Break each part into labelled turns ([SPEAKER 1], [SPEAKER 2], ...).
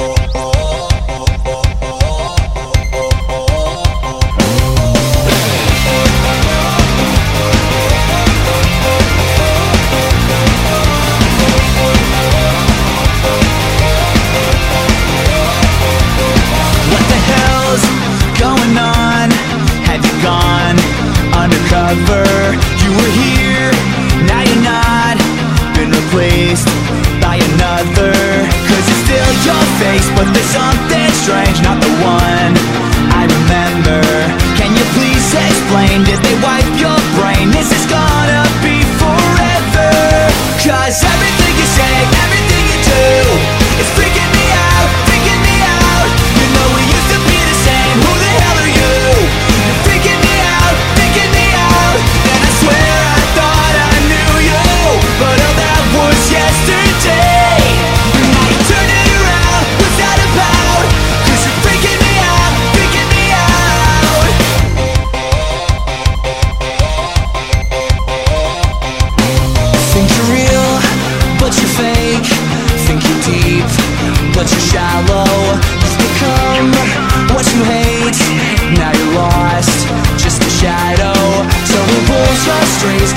[SPEAKER 1] What but there's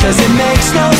[SPEAKER 1] Cause it makes no